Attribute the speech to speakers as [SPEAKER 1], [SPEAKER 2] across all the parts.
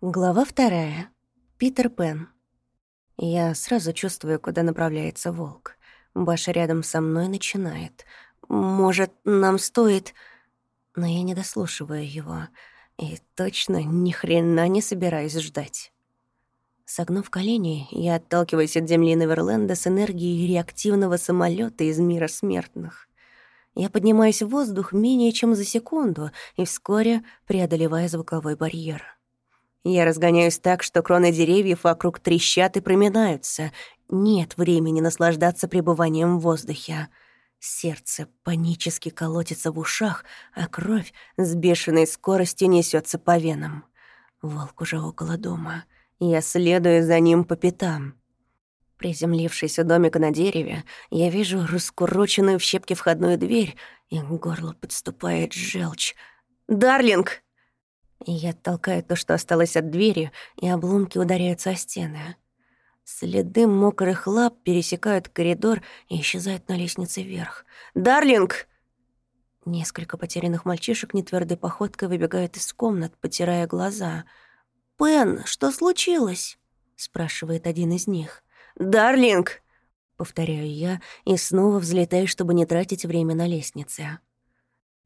[SPEAKER 1] Глава вторая. Питер Пен. Я сразу чувствую, куда направляется волк. Баша рядом со мной начинает. «Может, нам стоит...» Но я не дослушиваю его. И точно ни хрена не собираюсь ждать. Согнув колени, я отталкиваюсь от земли Неверленда с энергией реактивного самолета из мира смертных. Я поднимаюсь в воздух менее чем за секунду и вскоре преодолеваю звуковой барьер. Я разгоняюсь так, что кроны деревьев вокруг трещат и проминаются. Нет времени наслаждаться пребыванием в воздухе. Сердце панически колотится в ушах, а кровь с бешеной скоростью несется по венам. Волк уже около дома. Я следую за ним по пятам. Приземлившись у домика на дереве, я вижу раскуроченную в щепки входную дверь, и к горлу подступает желчь. «Дарлинг!» Я толкаю то, что осталось от двери, и обломки ударяются о стены. Следы мокрых лап пересекают коридор и исчезают на лестнице вверх. «Дарлинг!» Несколько потерянных мальчишек нетвёрдой походкой выбегают из комнат, потирая глаза. «Пен, что случилось?» — спрашивает один из них. «Дарлинг!» — повторяю я и снова взлетаю, чтобы не тратить время на лестнице.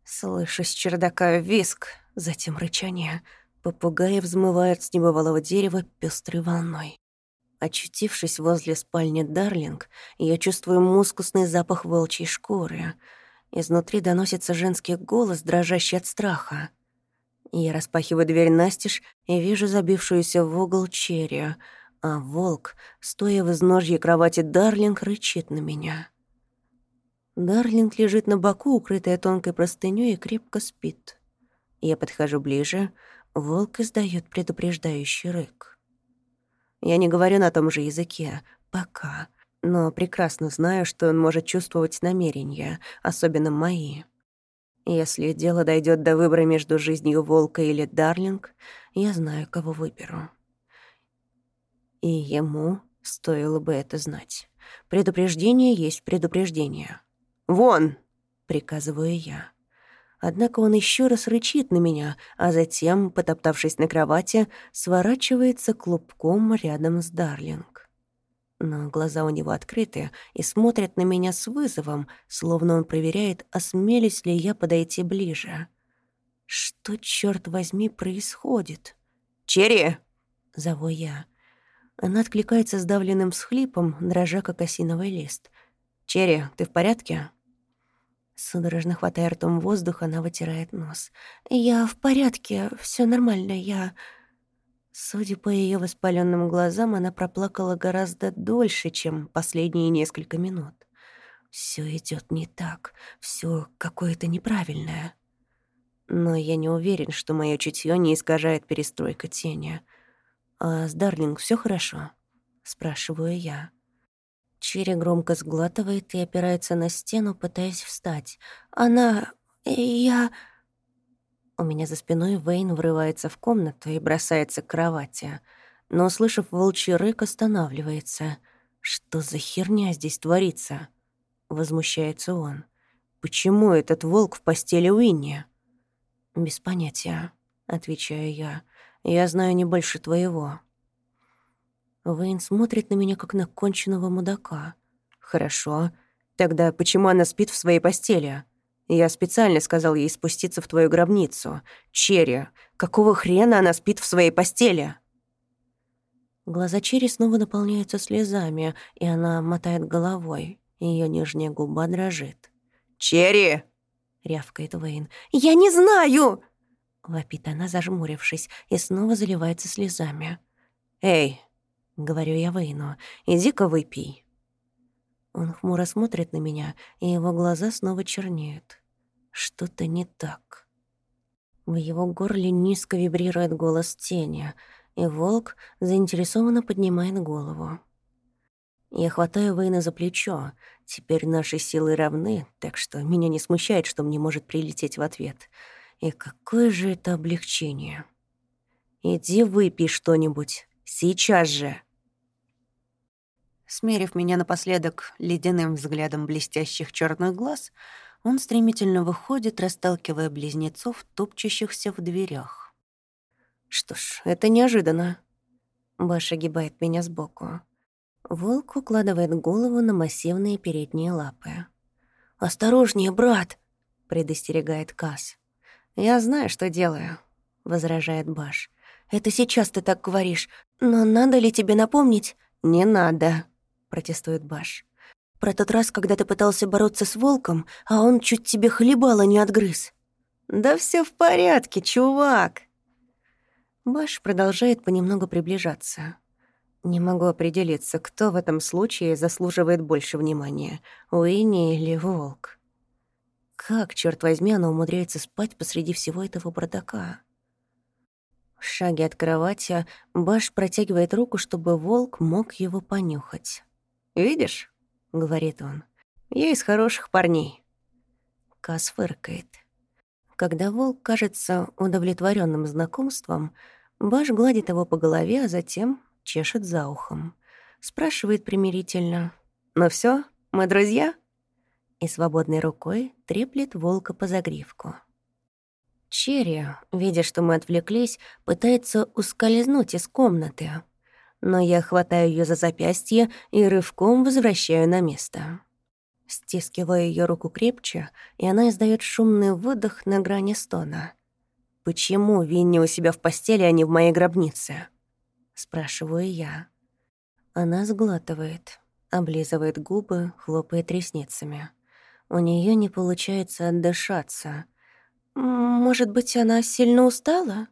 [SPEAKER 1] Слышу с чердака виск, затем рычание. Попугаи взмывают с небывалого дерева пестрой волной. Очутившись возле спальни Дарлинг, я чувствую мускусный запах волчьей шкуры. Изнутри доносится женский голос, дрожащий от страха. Я распахиваю дверь настежь и вижу забившуюся в угол черри, а волк, стоя в изножье кровати Дарлинг, рычит на меня. Дарлинг лежит на боку, укрытая тонкой простынёй, и крепко спит. Я подхожу ближе. Волк издает предупреждающий рык. Я не говорю на том же языке. Пока. Но прекрасно знаю, что он может чувствовать намерения, особенно мои. Если дело дойдет до выбора между жизнью волка или Дарлинг, я знаю, кого выберу. И ему стоило бы это знать. Предупреждение есть предупреждение. «Вон!» — приказываю я. Однако он еще раз рычит на меня, а затем, потоптавшись на кровати, сворачивается клубком рядом с Дарлинг. Но глаза у него открыты и смотрят на меня с вызовом, словно он проверяет, осмелюсь ли я подойти ближе. Что, черт возьми, происходит? «Черри!» — зову я. Она откликается сдавленным всхлипом, дрожа как осиновый лист. «Черри, ты в порядке?» Судорожно хватая ртом воздух, она вытирает нос. «Я в порядке, все нормально, я...» Судя по ее воспаленным глазам, она проплакала гораздо дольше, чем последние несколько минут. Все идет не так, все какое-то неправильное. Но я не уверен, что мое чутье не искажает перестройка тени. «А с Дарлинг все хорошо?» — спрашиваю я. Черри громко сглатывает и опирается на стену, пытаясь встать. «Она... я...» У меня за спиной Вейн врывается в комнату и бросается к кровати. Но, услышав волчий рык, останавливается. «Что за херня здесь творится?» Возмущается он. «Почему этот волк в постели Уинни?» «Без понятия», — отвечаю я. «Я знаю не больше твоего». Вейн смотрит на меня, как на конченного мудака. «Хорошо. Тогда почему она спит в своей постели? Я специально сказал ей спуститься в твою гробницу. Черри, какого хрена она спит в своей постели?» Глаза Черри снова наполняются слезами, и она мотает головой. Ее нижняя губа дрожит. «Черри!» — рявкает Вейн. «Я не знаю!» — вопит она, зажмурившись, и снова заливается слезами. «Эй, — говорю я Вейну. «Иди-ка выпей». Он хмуро смотрит на меня, и его глаза снова чернеют. Что-то не так. В его горле низко вибрирует голос тени, и волк заинтересованно поднимает голову. Я хватаю Вейна за плечо. Теперь наши силы равны, так что меня не смущает, что мне может прилететь в ответ. И какое же это облегчение. «Иди выпей что-нибудь», Сейчас же!» Смерив меня напоследок ледяным взглядом блестящих черных глаз, он стремительно выходит, расталкивая близнецов, топчущихся в дверях. Что ж, это неожиданно. Баш огибает меня сбоку. Волк укладывает голову на массивные передние лапы. «Осторожнее, брат!» — предостерегает Кас. «Я знаю, что делаю», — возражает Баш. «Это сейчас ты так говоришь, но надо ли тебе напомнить?» «Не надо», — протестует Баш. «Про тот раз, когда ты пытался бороться с волком, а он чуть тебе хлебало не отгрыз». «Да все в порядке, чувак!» Баш продолжает понемногу приближаться. Не могу определиться, кто в этом случае заслуживает больше внимания, Уинни или Волк. Как, черт возьми, она умудряется спать посреди всего этого бардака? В шаге от кровати Баш протягивает руку, чтобы волк мог его понюхать. «Видишь?» — говорит он. «Я из хороших парней». Кас фыркает. Когда волк кажется удовлетворенным знакомством, Баш гладит его по голове, а затем чешет за ухом. Спрашивает примирительно. «Ну все, мы друзья?» И свободной рукой треплет волка по загривку. Черри, видя, что мы отвлеклись, пытается ускользнуть из комнаты. Но я хватаю ее за запястье и рывком возвращаю на место. Стискиваю ее руку крепче, и она издает шумный выдох на грани стона. «Почему Винни у себя в постели, а не в моей гробнице?» Спрашиваю я. Она сглатывает, облизывает губы, хлопает ресницами. У нее не получается отдышаться. «Может быть, она сильно устала?»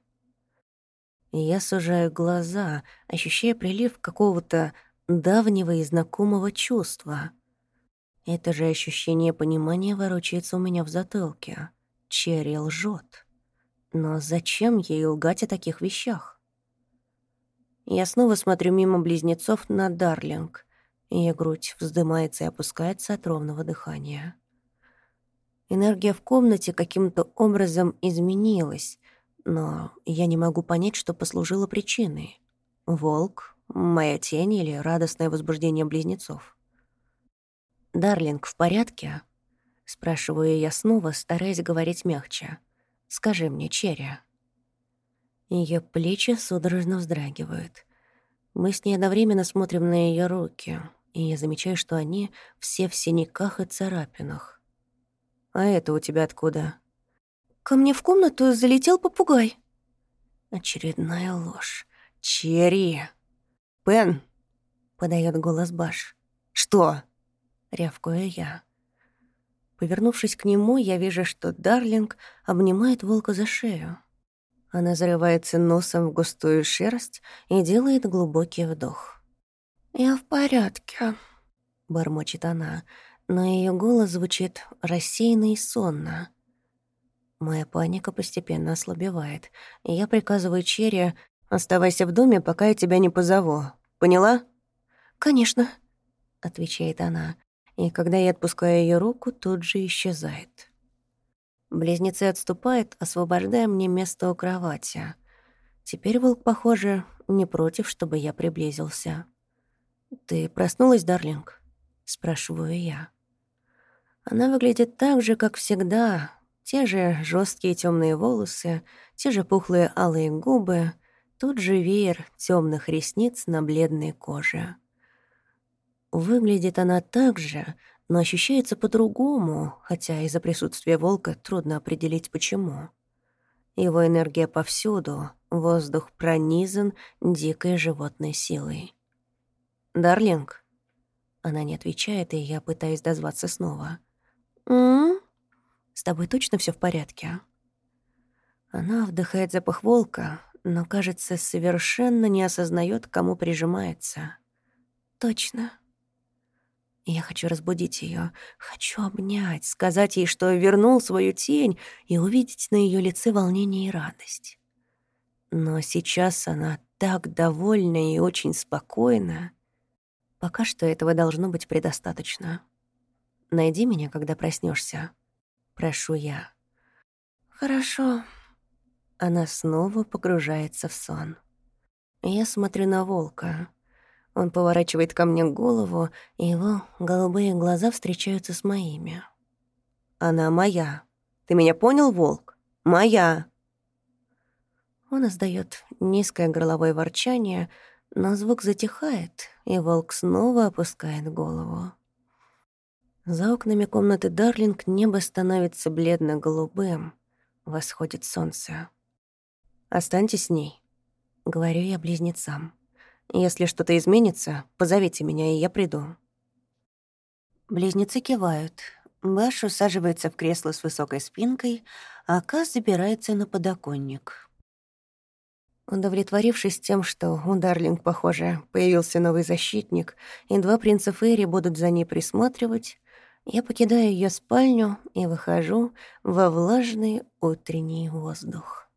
[SPEAKER 1] Я сужаю глаза, ощущая прилив какого-то давнего и знакомого чувства. Это же ощущение понимания ворочается у меня в затылке. Черри лжет. Но зачем ей лгать о таких вещах? Я снова смотрю мимо близнецов на Дарлинг. Ее грудь вздымается и опускается от ровного дыхания. Энергия в комнате каким-то образом изменилась, но я не могу понять, что послужило причиной. Волк, моя тень или радостное возбуждение близнецов. «Дарлинг, в порядке?» — спрашиваю я снова, стараясь говорить мягче. «Скажи мне, Черри». Ее плечи судорожно вздрагивают. Мы с ней одновременно смотрим на ее руки, и я замечаю, что они все в синяках и царапинах. «А это у тебя откуда?» «Ко мне в комнату залетел попугай». Очередная ложь. «Черри!» «Пен!» — подает голос Баш. «Что?» — рявкаю я. Повернувшись к нему, я вижу, что Дарлинг обнимает волка за шею. Она зарывается носом в густую шерсть и делает глубокий вдох. «Я в порядке», — бормочет она, но ее голос звучит рассеянно и сонно. Моя паника постепенно ослабевает, и я приказываю Черри «Оставайся в доме, пока я тебя не позову. Поняла?» «Конечно», — отвечает она, и когда я отпускаю ее руку, тут же исчезает. Близнецы отступают, освобождая мне место у кровати. Теперь волк, похоже, не против, чтобы я приблизился. «Ты проснулась, Дарлинг?» — спрашиваю я. Она выглядит так же, как всегда. Те же жесткие темные волосы, те же пухлые алые губы, тот же веер темных ресниц на бледной коже. Выглядит она так же, но ощущается по-другому, хотя из-за присутствия волка трудно определить почему. Его энергия повсюду, воздух пронизан дикой животной силой. «Дарлинг?» Она не отвечает, и я пытаюсь дозваться снова. «М? С тобой точно все в порядке?» Она вдыхает запах волка, но, кажется, совершенно не осознает, кому прижимается. «Точно», я хочу разбудить ее, хочу обнять, сказать ей, что вернул свою тень, и увидеть на ее лице волнение и радость. Но сейчас она так довольна и очень спокойна. Пока что этого должно быть предостаточно. Найди меня, когда проснешься, прошу я. Хорошо. Она снова погружается в сон. Я смотрю на волка. Он поворачивает ко мне голову, и его голубые глаза встречаются с моими. «Она моя. Ты меня понял, волк? Моя!» Он издает низкое горловое ворчание, но звук затихает, и волк снова опускает голову. За окнами комнаты Дарлинг небо становится бледно-голубым. Восходит солнце. «Останьтесь с ней», — говорю я близнецам. «Если что-то изменится, позовите меня, и я приду». Близнецы кивают. Баш усаживается в кресло с высокой спинкой, а Каз забирается на подоконник. Удовлетворившись тем, что у Дарлинг, похоже, появился новый защитник, и два принца Фейри будут за ней присматривать, я покидаю ее спальню и выхожу во влажный утренний воздух.